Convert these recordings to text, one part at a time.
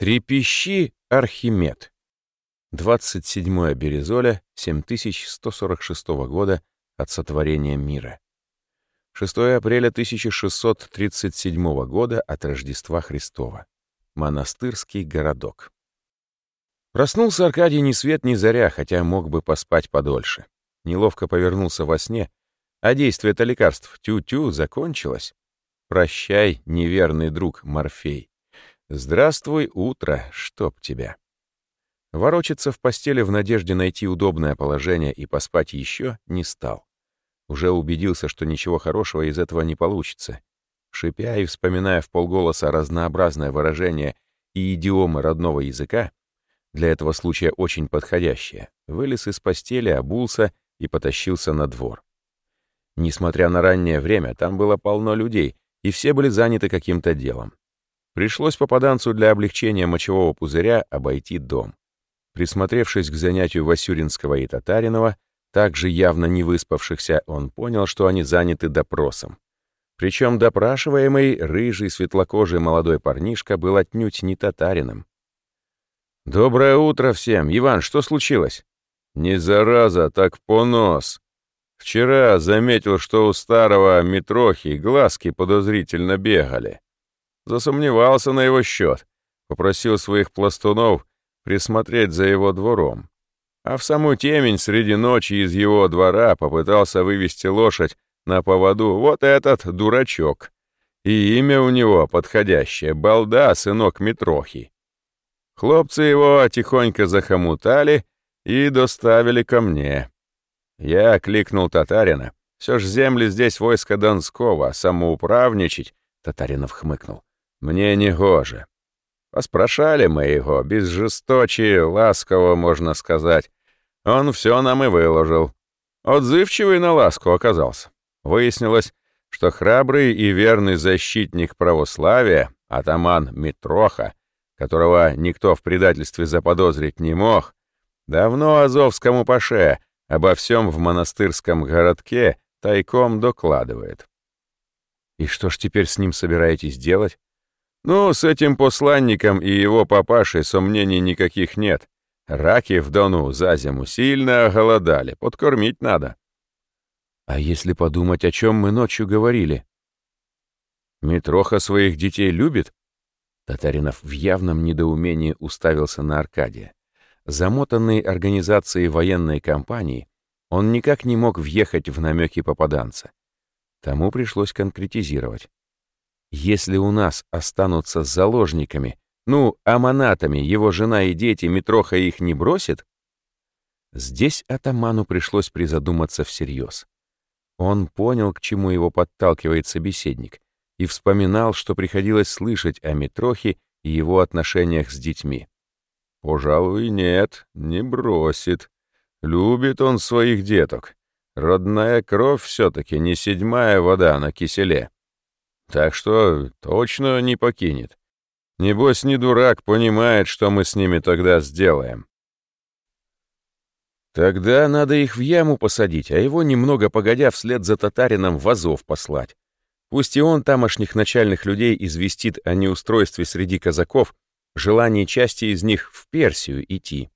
Трепещи, Архимед. 27 Березоля 7146 года от сотворения мира. 6 апреля 1637 года от Рождества Христова. Монастырский городок. Проснулся Аркадий ни свет ни заря, хотя мог бы поспать подольше. Неловко повернулся во сне, а действие-то лекарств тю-тю закончилось. Прощай, неверный друг Морфей. Здравствуй, утро, чтоб тебя. Ворочаться в постели в надежде найти удобное положение и поспать еще не стал. Уже убедился, что ничего хорошего из этого не получится. Шипя и вспоминая в полголоса разнообразное выражение и идиомы родного языка, для этого случая очень подходящее, вылез из постели, обулся и потащился на двор. Несмотря на раннее время, там было полно людей, и все были заняты каким-то делом. Пришлось попаданцу для облегчения мочевого пузыря обойти дом. Присмотревшись к занятию Васюринского и Татаринова, также явно не выспавшихся, он понял, что они заняты допросом. Причем допрашиваемый, рыжий, светлокожий молодой парнишка был отнюдь не татарином. «Доброе утро всем! Иван, что случилось?» «Не зараза, так понос. Вчера заметил, что у старого Митрохи глазки подозрительно бегали. Засомневался на его счет, попросил своих пластунов присмотреть за его двором. А в саму темень среди ночи из его двора попытался вывести лошадь на поводу вот этот дурачок. И имя у него подходящее — Балда, сынок Митрохи. Хлопцы его тихонько захомутали и доставили ко мне. Я кликнул татарина. Все ж земли здесь войско Донского, самоуправничать, — Татаринов хмыкнул, мне не гоже. Поспрашали мы его, без жесточи, ласково, можно сказать. Он все нам и выложил. Отзывчивый на ласку оказался. Выяснилось, что храбрый и верный защитник православия, атаман Митроха, которого никто в предательстве заподозрить не мог, давно Азовскому паше обо всем в монастырском городке тайком докладывает. И что ж теперь с ним собираетесь делать? Ну, с этим посланником и его папашей сомнений никаких нет. Раки в Дону за зиму сильно оголодали, подкормить надо. А если подумать, о чем мы ночью говорили? Митроха своих детей любит? Татаринов в явном недоумении уставился на Аркадия. Замотанный организацией военной кампании, он никак не мог въехать в намеки попаданца. Тому пришлось конкретизировать. Если у нас останутся заложниками, ну, аманатами, его жена и дети, Митроха их не бросит? Здесь атаману пришлось призадуматься всерьез. Он понял, к чему его подталкивает собеседник, и вспоминал, что приходилось слышать о Митрохе и его отношениях с детьми. «Пожалуй, нет, не бросит. Любит он своих деток. Родная кровь все-таки не седьмая вода на киселе. Так что точно не покинет. Небось, не дурак, понимает, что мы с ними тогда сделаем. Тогда надо их в яму посадить, а его немного погодя вслед за татарином в Азов послать. Пусть и он тамошних начальных людей известит о неустройстве среди казаков, желании части из них в Персию идти.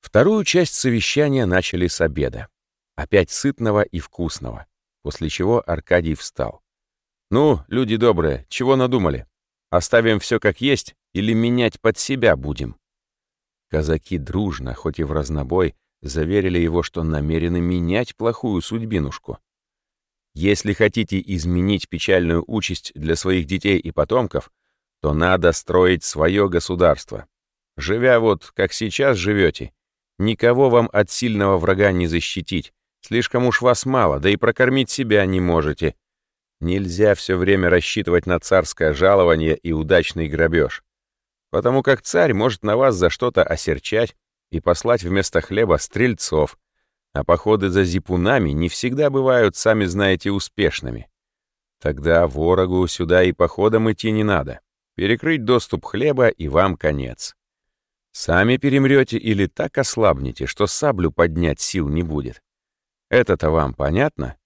Вторую часть совещания начали с обеда. Опять сытного и вкусного после чего Аркадий встал. «Ну, люди добрые, чего надумали? Оставим все как есть или менять под себя будем?» Казаки дружно, хоть и в разнобой, заверили его, что намерены менять плохую судьбинушку. Если хотите изменить печальную участь для своих детей и потомков, то надо строить свое государство. Живя вот как сейчас живете, никого вам от сильного врага не защитить, Слишком уж вас мало, да и прокормить себя не можете. Нельзя все время рассчитывать на царское жалование и удачный грабеж. Потому как царь может на вас за что-то осерчать и послать вместо хлеба стрельцов, а походы за зипунами не всегда бывают, сами знаете, успешными. Тогда ворогу сюда и походом идти не надо. Перекрыть доступ хлеба, и вам конец. Сами перемрете или так ослабнете, что саблю поднять сил не будет. Это-то вам понятно?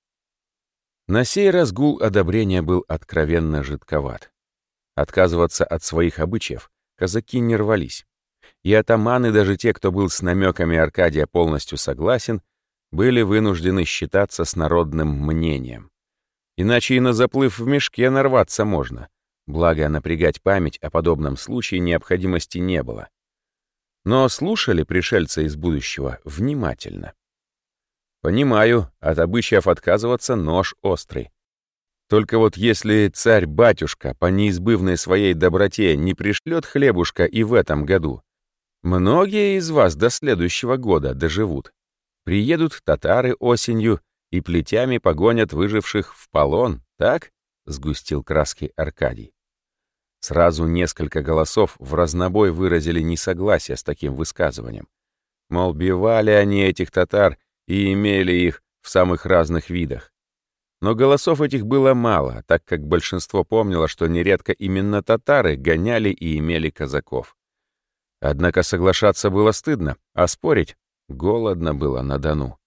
На сей раз гул одобрения был откровенно жидковат. Отказываться от своих обычаев казаки не рвались. И атаманы, даже те, кто был с намеками Аркадия полностью согласен, были вынуждены считаться с народным мнением. Иначе и на заплыв в мешке нарваться можно. Благо, напрягать память о подобном случае необходимости не было. Но слушали пришельца из будущего внимательно. Понимаю, от обычаев отказываться нож острый. Только вот если царь-батюшка по неизбывной своей доброте не пришлет хлебушка и в этом году, многие из вас до следующего года доживут. Приедут татары осенью и плетями погонят выживших в полон, так? Сгустил краски Аркадий. Сразу несколько голосов в разнобой выразили несогласие с таким высказыванием. Мол, бивали они этих татар и имели их в самых разных видах. Но голосов этих было мало, так как большинство помнило, что нередко именно татары гоняли и имели казаков. Однако соглашаться было стыдно, а спорить голодно было на Дону.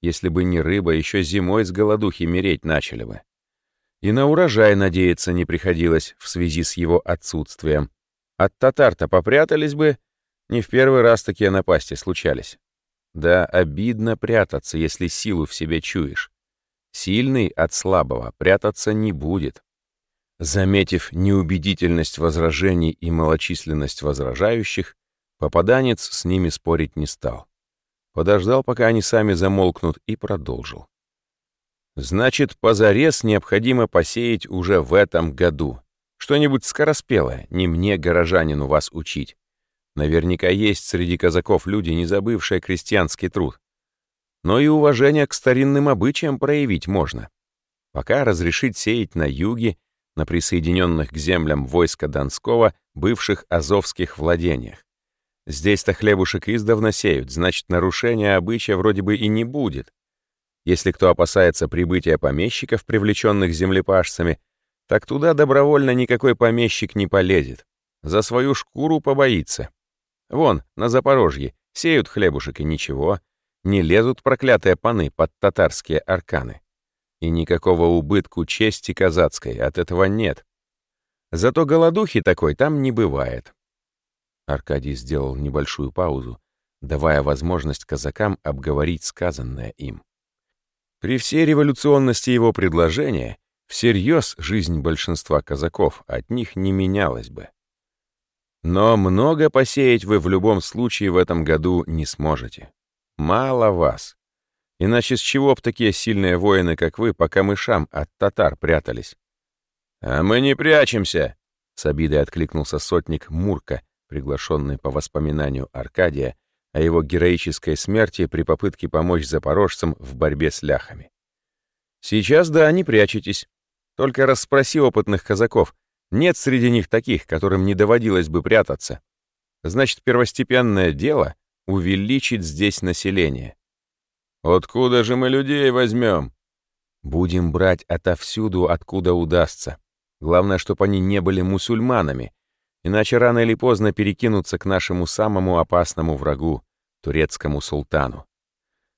Если бы не рыба, еще зимой с голодухи мереть начали бы. И на урожай надеяться не приходилось в связи с его отсутствием. От татар-то попрятались бы, не в первый раз такие напасти случались. Да, обидно прятаться, если силу в себе чуешь. Сильный от слабого прятаться не будет. Заметив неубедительность возражений и малочисленность возражающих, попаданец с ними спорить не стал. Подождал, пока они сами замолкнут, и продолжил. Значит, позарез необходимо посеять уже в этом году. Что-нибудь скороспелое, не мне, горожанину, вас учить. Наверняка есть среди казаков люди, не забывшие крестьянский труд но и уважение к старинным обычаям проявить можно. Пока разрешить сеять на юге, на присоединенных к землям войска Донского, бывших азовских владениях. Здесь-то хлебушек издавна сеют, значит, нарушения обычая вроде бы и не будет. Если кто опасается прибытия помещиков, привлеченных землепашцами, так туда добровольно никакой помещик не полезет. За свою шкуру побоится. Вон, на Запорожье, сеют хлебушек и ничего, не лезут проклятые паны под татарские арканы. И никакого убытку чести казацкой от этого нет. Зато голодухи такой там не бывает. Аркадий сделал небольшую паузу, давая возможность казакам обговорить сказанное им. При всей революционности его предложения всерьез жизнь большинства казаков от них не менялась бы. Но много посеять вы в любом случае в этом году не сможете. Мало вас. Иначе с чего б такие сильные воины, как вы, по камышам от татар прятались? А мы не прячемся, с обидой откликнулся сотник Мурка, приглашенный по воспоминанию Аркадия о его героической смерти при попытке помочь запорожцам в борьбе с ляхами. Сейчас, да, не прячетесь. Только расспроси опытных казаков. Нет среди них таких, которым не доводилось бы прятаться. Значит, первостепенное дело увеличить здесь население. Откуда же мы людей возьмем? Будем брать отовсюду, откуда удастся. Главное, чтобы они не были мусульманами, иначе рано или поздно перекинутся к нашему самому опасному врагу, турецкому султану.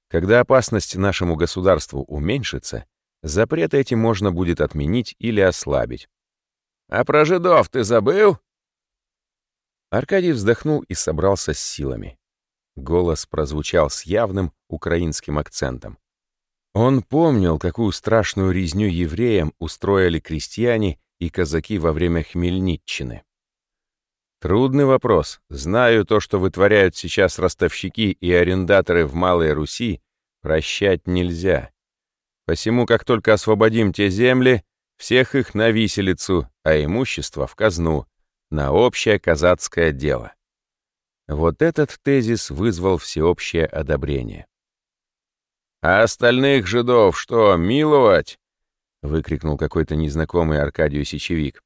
Когда опасность нашему государству уменьшится, запреты эти можно будет отменить или ослабить. «А про жидов ты забыл?» Аркадий вздохнул и собрался с силами. Голос прозвучал с явным украинским акцентом. Он помнил, какую страшную резню евреям устроили крестьяне и казаки во время Хмельниччины. Трудный вопрос. Знаю то, что вытворяют сейчас ростовщики и арендаторы в Малой Руси, прощать нельзя. Посему, как только освободим те земли, всех их на виселицу, а имущество в казну, на общее казацкое дело. Вот этот тезис вызвал всеобщее одобрение. «А остальных жидов что, миловать?» — выкрикнул какой-то незнакомый Аркадию Сечевик.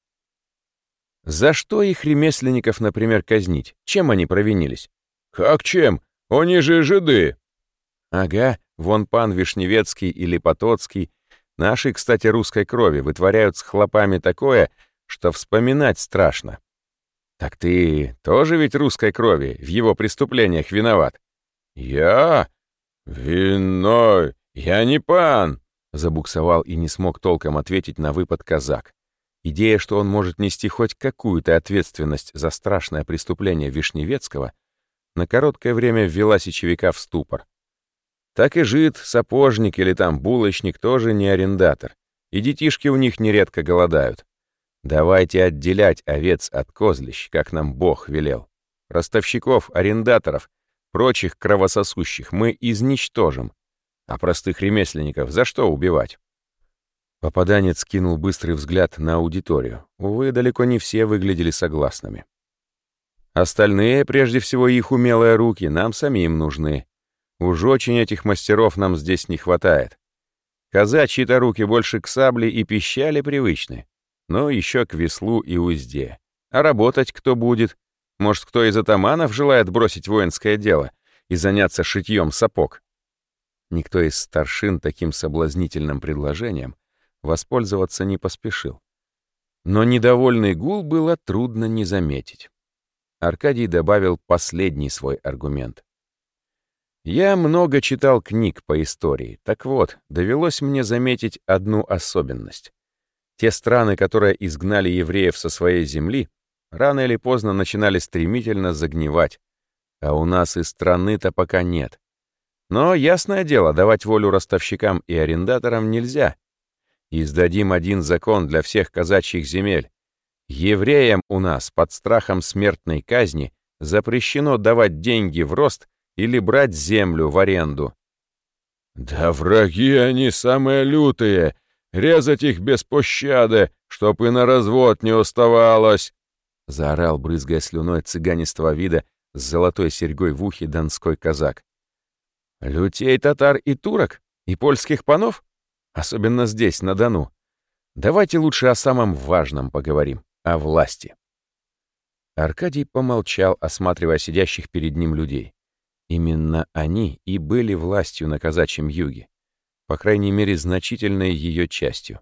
«За что их ремесленников, например, казнить? Чем они провинились?» «Как чем? Они же жиды!» «Ага, вон пан Вишневецкий или Потоцкий, нашей, кстати, русской крови, вытворяют с хлопами такое, что вспоминать страшно. «Так ты тоже ведь русской крови в его преступлениях виноват?» «Я? Виной? Я не пан!» Забуксовал и не смог толком ответить на выпад казак. Идея, что он может нести хоть какую-то ответственность за страшное преступление Вишневецкого, на короткое время ввела сечевика в ступор. Так и жид, сапожник или там булочник тоже не арендатор, и детишки у них нередко голодают. Давайте отделять овец от козлищ, как нам Бог велел. Ростовщиков, арендаторов, прочих кровососущих мы изничтожим. А простых ремесленников за что убивать? Попаданец кинул быстрый взгляд на аудиторию. Увы, далеко не все выглядели согласными. Остальные, прежде всего их умелые руки, нам самим нужны. Уж очень этих мастеров нам здесь не хватает. Казачьи-то руки больше к сабле и пищали привычны но еще к веслу и узде. А работать кто будет? Может, кто из атаманов желает бросить воинское дело и заняться шитьем сапог? Никто из старшин таким соблазнительным предложением воспользоваться не поспешил. Но недовольный гул было трудно не заметить. Аркадий добавил последний свой аргумент. Я много читал книг по истории. Так вот, довелось мне заметить одну особенность. Те страны, которые изгнали евреев со своей земли, рано или поздно начинали стремительно загнивать. А у нас и страны-то пока нет. Но, ясное дело, давать волю ростовщикам и арендаторам нельзя. Издадим один закон для всех казачьих земель. Евреям у нас под страхом смертной казни запрещено давать деньги в рост или брать землю в аренду. «Да враги они самые лютые!» Резать их без пощады, чтоб и на развод не оставалось!» Заорал, брызгая слюной цыганистого вида с золотой серьгой в ухе донской казак. «Лютей татар и турок? И польских панов? Особенно здесь, на Дону. Давайте лучше о самом важном поговорим, о власти». Аркадий помолчал, осматривая сидящих перед ним людей. Именно они и были властью на казачьем юге по крайней мере, значительной ее частью.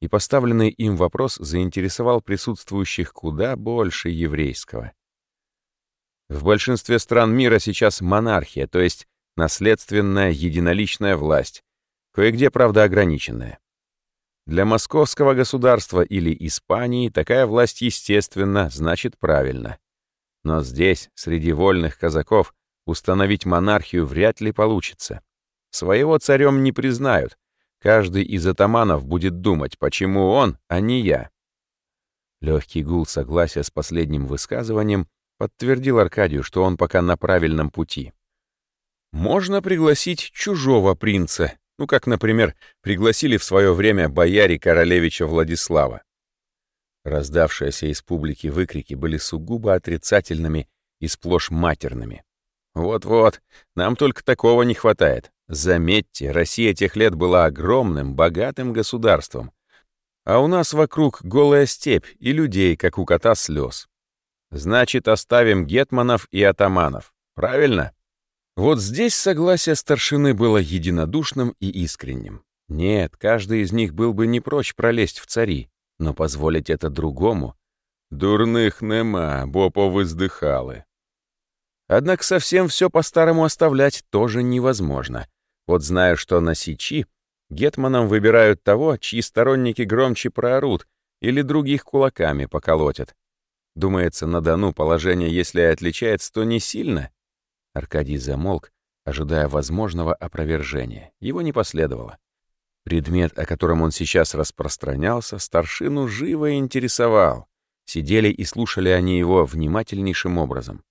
И поставленный им вопрос заинтересовал присутствующих куда больше еврейского. В большинстве стран мира сейчас монархия, то есть наследственная единоличная власть, кое-где, правда, ограниченная. Для московского государства или Испании такая власть, естественно, значит правильно. Но здесь, среди вольных казаков, установить монархию вряд ли получится. Своего царем не признают. Каждый из атаманов будет думать, почему он, а не я. Легкий гул согласия с последним высказыванием подтвердил Аркадию, что он пока на правильном пути. Можно пригласить чужого принца, ну, как, например, пригласили в свое время бояре королевича Владислава. Раздавшиеся из публики выкрики были сугубо отрицательными и сплошь матерными. Вот-вот, нам только такого не хватает. Заметьте, Россия тех лет была огромным, богатым государством. А у нас вокруг голая степь и людей, как у кота слез. Значит, оставим гетманов и атаманов. Правильно? Вот здесь согласие старшины было единодушным и искренним. Нет, каждый из них был бы не прочь пролезть в цари, но позволить это другому. Дурных нема, бо повыздыхали. Однако совсем все по-старому оставлять тоже невозможно. Вот знаю, что на Сичи гетманом выбирают того, чьи сторонники громче проорут или других кулаками поколотят. Думается, на Дону положение, если и отличается, то не сильно. Аркадий замолк, ожидая возможного опровержения. Его не последовало. Предмет, о котором он сейчас распространялся, старшину живо интересовал. Сидели и слушали они его внимательнейшим образом.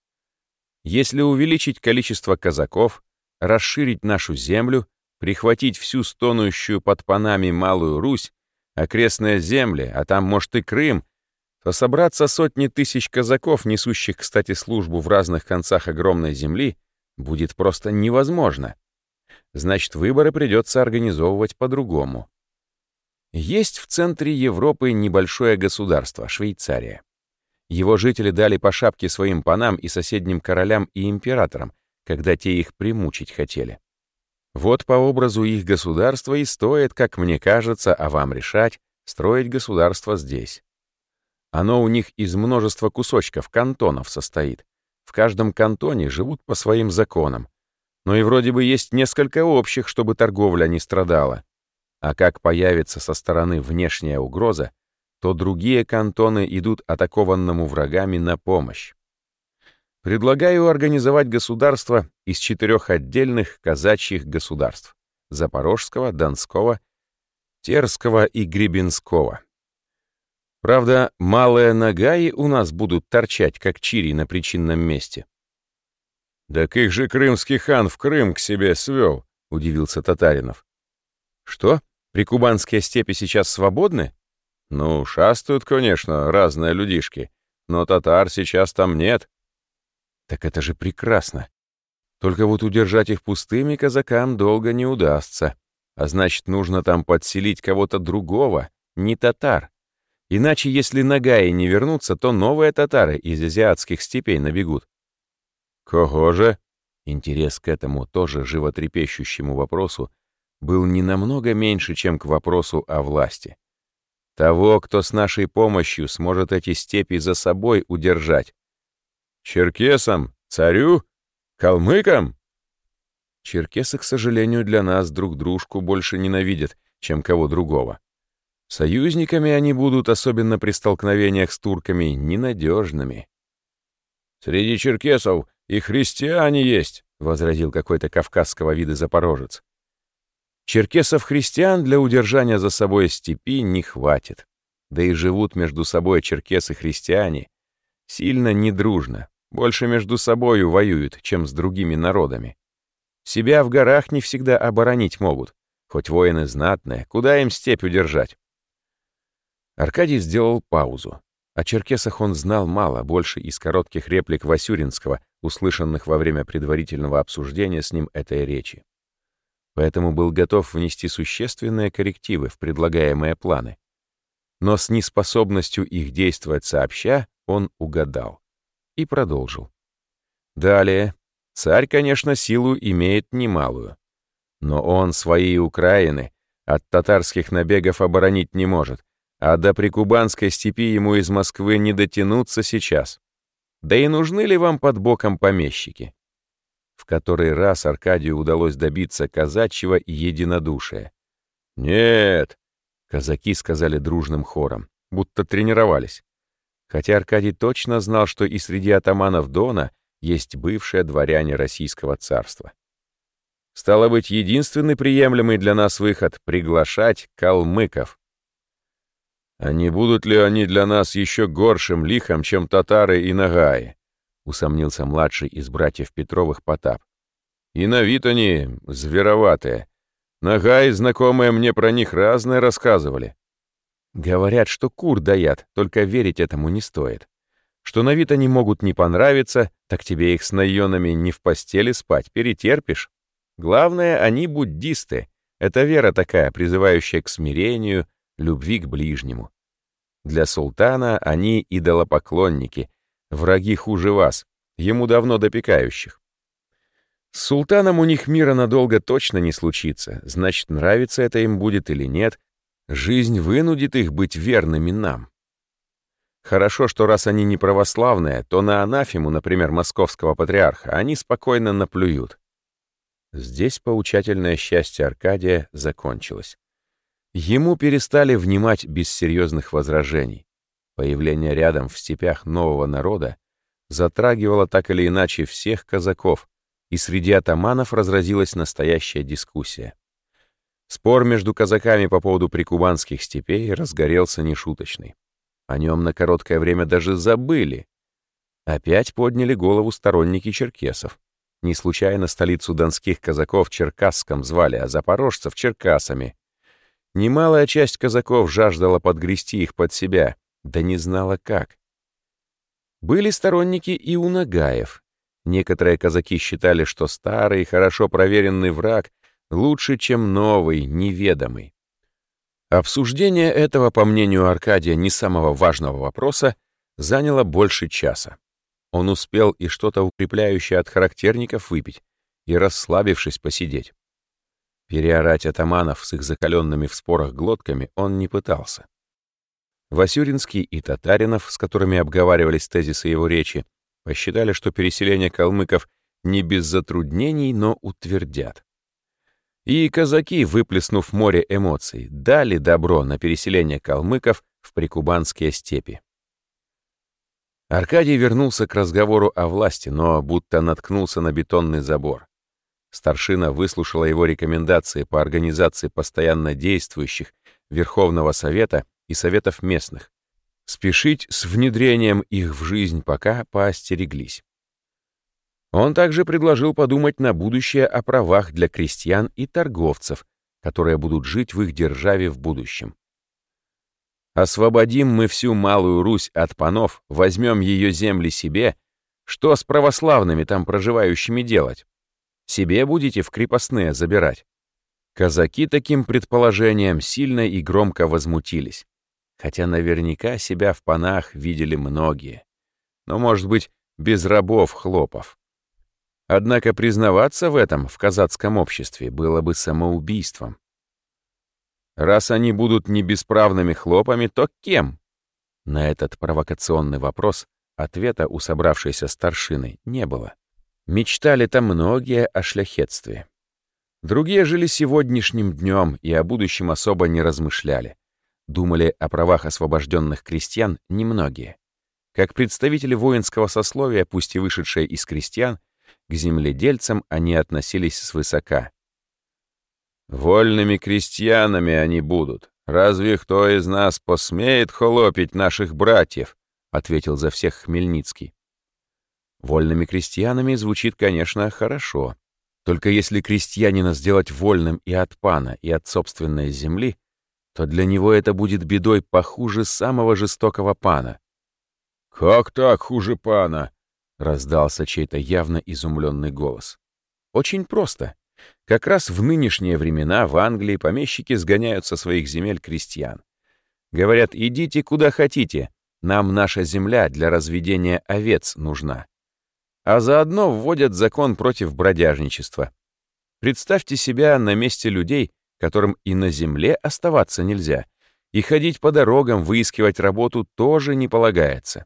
Если увеличить количество казаков, расширить нашу землю, прихватить всю стонущую под панами Малую Русь, окрестные земли, а там, может, и Крым, то собраться сотни тысяч казаков, несущих, кстати, службу в разных концах огромной земли, будет просто невозможно. Значит, выборы придется организовывать по-другому. Есть в центре Европы небольшое государство — Швейцария. Его жители дали по шапке своим панам и соседним королям и императорам, когда те их примучить хотели. Вот по образу их государства и стоит, как мне кажется, а вам решать, строить государство здесь. Оно у них из множества кусочков, кантонов состоит. В каждом кантоне живут по своим законам. Но и вроде бы есть несколько общих, чтобы торговля не страдала. А как появится со стороны внешняя угроза, то другие кантоны идут атакованному врагами на помощь. Предлагаю организовать государство из четырех отдельных казачьих государств — Запорожского, Донского, Терского и Гребенского. Правда, малые нагаи у нас будут торчать, как чири на причинном месте. «Так их же крымский хан в Крым к себе свел», — удивился Татаринов. «Что, прикубанские степи сейчас свободны?» «Ну, шастают, конечно, разные людишки, но татар сейчас там нет». «Так это же прекрасно. Только вот удержать их пустыми казакам долго не удастся. А значит, нужно там подселить кого-то другого, не татар. Иначе, если нагаи не вернутся, то новые татары из азиатских степей набегут. Кого же? Интерес к этому тоже животрепещущему вопросу был не намного меньше, чем к вопросу о власти. Того, кто с нашей помощью сможет эти степи за собой удержать. Черкесам? Царю? Калмыкам? Черкесы, к сожалению, для нас друг дружку больше ненавидят, чем кого другого. Союзниками они будут, особенно при столкновениях с турками, ненадежными. «Среди черкесов и христиане есть», — возразил какой-то кавказского вида запорожец. Черкесов-христиан для удержания за собой степи не хватит. Да и живут между собой черкесы-христиане сильно недружно, больше между собою воюют, чем с другими народами. Себя в горах не всегда оборонить могут, хоть воины знатные, куда им степь удержать? Аркадий сделал паузу. О черкесах он знал мало, больше из коротких реплик Васюринского, услышанных во время предварительного обсуждения с ним этой речи. Поэтому был готов внести существенные коррективы в предлагаемые планы. Но с неспособностью их действовать сообща он угадал. И продолжил. Далее, Царь, конечно, силу имеет немалую. Но он свои Украины от татарских набегов оборонить не может, а до прикубанской степи ему из Москвы не дотянуться сейчас. Да и нужны ли вам под боком помещики? В который раз Аркадию удалось добиться казачьего единодушия. «Нет!» — казаки сказали дружным хором, будто тренировались. Хотя Аркадий точно знал, что и среди атаманов Дона — есть бывшие дворяне Российского царства. Стало быть, единственный приемлемый для нас выход — приглашать калмыков. А не будут ли они для нас еще горшим лихом, чем татары и нагаи? Усомнился младший из братьев Петровых Потап. И на вид они звероватые. Нагаи, знакомые мне про них разное рассказывали. Говорят, что кур даят, только верить этому не стоит что на вид они могут не понравиться, так тебе их с наёнами не в постели спать, перетерпишь. Главное, они буддисты. Это вера такая, призывающая к смирению, любви к ближнему. Для султана они идолопоклонники, враги хуже вас, ему давно допекающих. С султаном у них мира надолго точно не случится, значит, нравится это им будет или нет, жизнь вынудит их быть верными нам. Хорошо, что раз они не православные, то на анафему, например, московского патриарха, они спокойно наплюют. Здесь поучательное счастье Аркадия закончилось. Ему перестали внимать без серьезных возражений. Появление рядом в степях нового народа затрагивало так или иначе всех казаков, и среди атаманов разразилась настоящая дискуссия. Спор между казаками по поводу прикубанских степей разгорелся нешуточный. О нем на короткое время даже забыли. Опять подняли голову сторонники черкесов. Не случайно столицу донских казаков Черкасском звали, а запорожцев — Черкасами. Немалая часть казаков жаждала подгрести их под себя, да не знала как. Были сторонники и у Нагаев. Некоторые казаки считали, что старый, хорошо проверенный враг лучше, чем новый, неведомый. Обсуждение этого, по мнению Аркадия, не самого важного вопроса, заняло больше часа. Он успел и что-то укрепляющее от характерников выпить, и, расслабившись, посидеть. Переорать атаманов с их закаленными в спорах глотками он не пытался. Васюринский и Татаринов, с которыми обговаривались тезисы его речи, посчитали, что переселение калмыков не без затруднений, но утвердят. И казаки, выплеснув море эмоций, дали добро на переселение калмыков в прикубанские степи. Аркадий вернулся к разговору о власти, но будто наткнулся на бетонный забор. Старшина выслушала его рекомендации по организации постоянно действующих Верховного Совета и Советов местных. Спешить с внедрением их в жизнь пока поостереглись. Он также предложил подумать на будущее о правах для крестьян и торговцев, которые будут жить в их державе в будущем. Освободим мы всю Малую Русь от панов, возьмем ее земли себе, что с православными там проживающими делать? Себе будете в крепостные забирать. Казаки таким предположением сильно и громко возмутились. Хотя наверняка себя в панах видели многие. Но, может быть, без рабов-хлопов. Однако признаваться в этом в казацком обществе было бы самоубийством. Раз они будут не бесправными хлопами, то кем? На этот провокационный вопрос ответа у собравшейся старшины не было. Мечтали-то многие о шляхетстве. Другие жили сегодняшним днем и о будущем особо не размышляли. Думали о правах освобожденных крестьян немногие. Как представители воинского сословия, пусть и вышедшие из крестьян, к земледельцам они относились свысока. Вольными крестьянами они будут. Разве кто из нас посмеет холопить наших братьев? ответил за всех Хмельницкий. Вольными крестьянами звучит, конечно, хорошо. Только если крестьянина сделать вольным и от пана, и от собственной земли, то для него это будет бедой похуже самого жестокого пана. «Как так хуже пана?» — раздался чей-то явно изумленный голос. «Очень просто. Как раз в нынешние времена в Англии помещики сгоняют со своих земель крестьян. Говорят, идите куда хотите, нам наша земля для разведения овец нужна. А заодно вводят закон против бродяжничества. Представьте себя на месте людей, которым и на земле оставаться нельзя, и ходить по дорогам, выискивать работу тоже не полагается.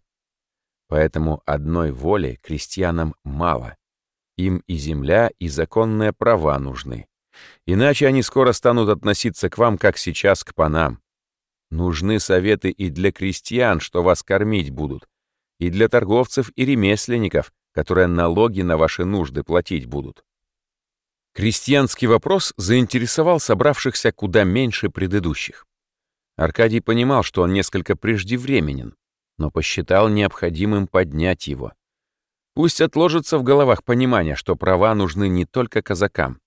Поэтому одной воли крестьянам мало. Им и земля, и законные права нужны. Иначе они скоро станут относиться к вам, как сейчас к панам. Нужны советы и для крестьян, что вас кормить будут, и для торговцев и ремесленников, которые налоги на ваши нужды платить будут. Крестьянский вопрос заинтересовал собравшихся куда меньше предыдущих. Аркадий понимал, что он несколько преждевременен, но посчитал необходимым поднять его. Пусть отложится в головах понимание, что права нужны не только казакам.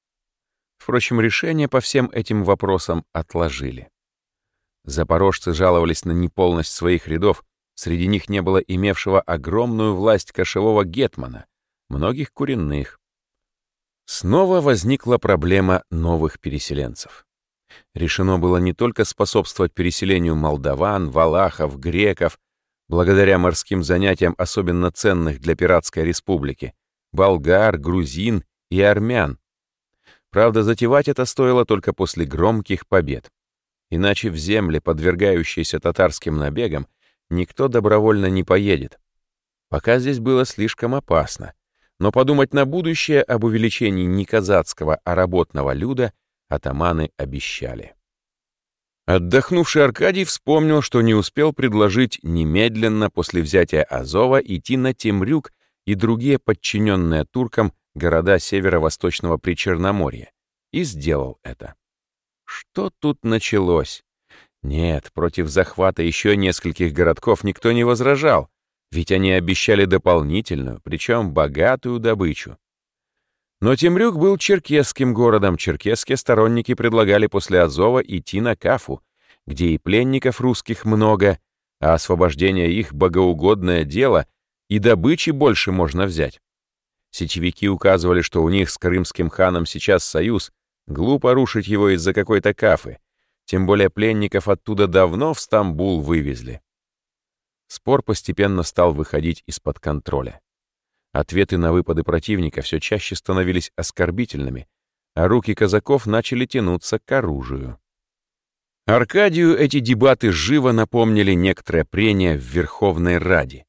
Впрочем, решение по всем этим вопросам отложили. Запорожцы жаловались на неполность своих рядов, среди них не было имевшего огромную власть кошевого гетмана, многих куренных. Снова возникла проблема новых переселенцев. Решено было не только способствовать переселению молдаван, валахов, греков, благодаря морским занятиям особенно ценных для Пиратской республики, болгар, грузин и армян. Правда, затевать это стоило только после громких побед. Иначе в земли, подвергающиеся татарским набегам, никто добровольно не поедет. Пока здесь было слишком опасно. Но подумать на будущее об увеличении не казацкого, а работного люда атаманы обещали. Отдохнувший Аркадий вспомнил, что не успел предложить немедленно после взятия Азова идти на Темрюк и другие подчиненные туркам города северо-восточного Причерноморья, и сделал это. Что тут началось? Нет, против захвата еще нескольких городков никто не возражал, ведь они обещали дополнительную, причем богатую добычу. Но Темрюк был черкесским городом, черкесские сторонники предлагали после Азова идти на Кафу, где и пленников русских много, а освобождение их богоугодное дело, и добычи больше можно взять. Сечевики указывали, что у них с крымским ханом сейчас союз, глупо рушить его из-за какой-то кафы, тем более пленников оттуда давно в Стамбул вывезли. Спор постепенно стал выходить из-под контроля. Ответы на выпады противника все чаще становились оскорбительными, а руки казаков начали тянуться к оружию. Аркадию эти дебаты живо напомнили некоторое прения в Верховной Раде.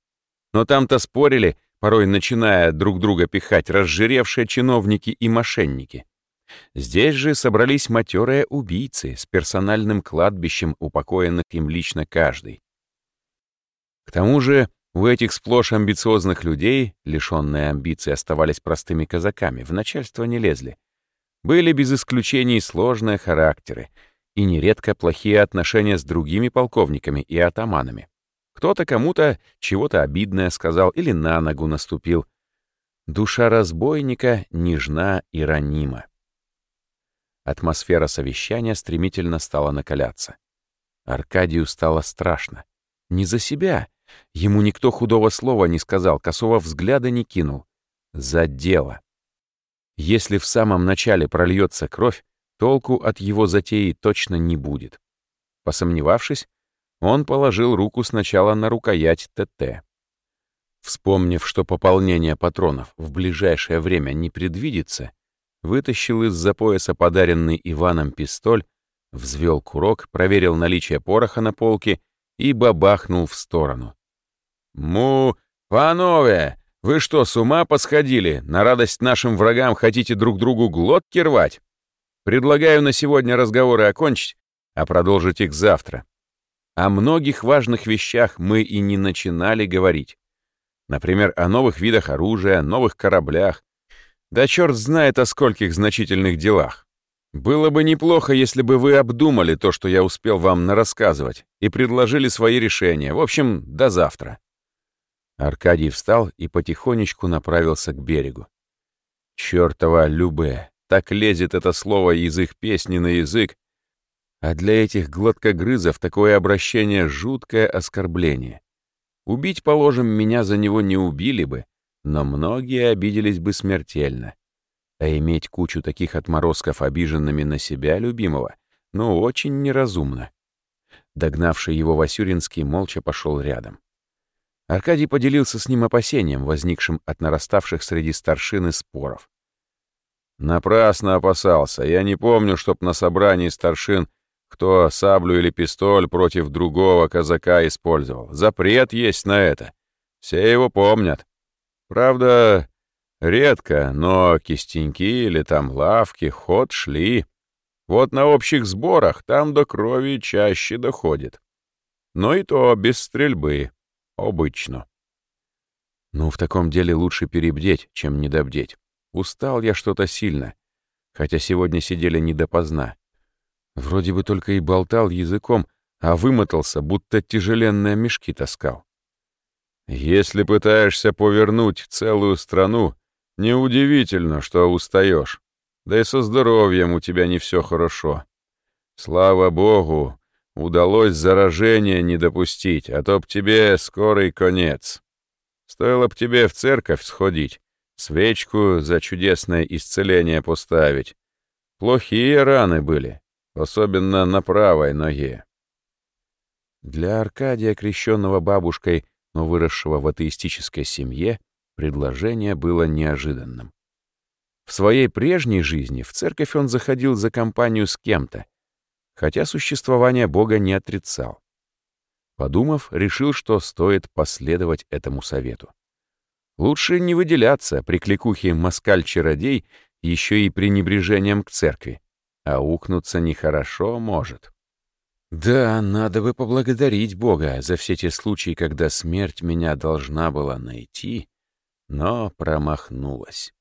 Но там-то спорили, порой начиная друг друга пихать разжиревшие чиновники и мошенники. Здесь же собрались матерые убийцы с персональным кладбищем, упокоенных им лично каждый. К тому же у этих сплошь амбициозных людей, лишенные амбиций, оставались простыми казаками, в начальство не лезли. Были без исключений сложные характеры и нередко плохие отношения с другими полковниками и атаманами. Кто-то кому-то чего-то обидное сказал или на ногу наступил. Душа разбойника нежна и ранима. Атмосфера совещания стремительно стала накаляться. Аркадию стало страшно. Не за себя. Ему никто худого слова не сказал, косого взгляда не кинул. За дело. Если в самом начале прольется кровь, толку от его затеи точно не будет. Посомневавшись, он положил руку сначала на рукоять ТТ. Вспомнив, что пополнение патронов в ближайшее время не предвидится, вытащил из-за пояса подаренный Иваном пистоль, взвел курок, проверил наличие пороха на полке и бабахнул в сторону. «Му, панове, вы что, с ума посходили? На радость нашим врагам хотите друг другу глотки рвать? Предлагаю на сегодня разговоры окончить, а продолжить их завтра. О многих важных вещах мы и не начинали говорить. Например, о новых видах оружия, новых кораблях, да черт знает о скольких значительных делах. Было бы неплохо, если бы вы обдумали то, что я успел вам нарассказывать, и предложили свои решения. В общем, до завтра». Аркадий встал и потихонечку направился к берегу. «Чёртова любе! Так лезет это слово из их песни на язык, а для этих гладкогрызов такое обращение — жуткое оскорбление. Убить, положим, меня за него не убили бы, но многие обиделись бы смертельно. А иметь кучу таких отморозков, обиженными на себя любимого, ну, очень неразумно. Догнавший его Васюринский молча пошел рядом. Аркадий поделился с ним опасением, возникшим от нараставших среди старшины споров. Напрасно опасался. Я не помню, чтоб на собрании старшин кто саблю или пистоль против другого казака использовал. Запрет есть на это. Все его помнят. Правда, редко, но кистеньки или там лавки, ход шли. Вот на общих сборах там до крови чаще доходит. Но и то без стрельбы. Обычно. Ну, в таком деле лучше перебдеть, чем недобдеть. Устал я что-то сильно, хотя сегодня сидели не допоздна. Вроде бы только и болтал языком, а вымотался, будто тяжеленные мешки таскал. Если пытаешься повернуть целую страну, неудивительно, что устаешь. Да и со здоровьем у тебя не все хорошо. Слава богу, удалось заражение не допустить, а то б тебе скорый конец. Стоило б тебе в церковь сходить, свечку за чудесное исцеление поставить. Плохие раны были, особенно на правой ноге. Для Аркадия, крещенного бабушкой, но выросшего в атеистической семье, предложение было неожиданным. В своей прежней жизни в церковь он заходил за компанию с кем-то, хотя существование Бога не отрицал. Подумав, решил, что стоит последовать этому совету. Лучше не выделяться при кликухе москаль-чародей еще и пренебрежением к церкви, а укнуться нехорошо может. Да, надо бы поблагодарить Бога за все те случаи, когда смерть меня должна была найти, но промахнулась.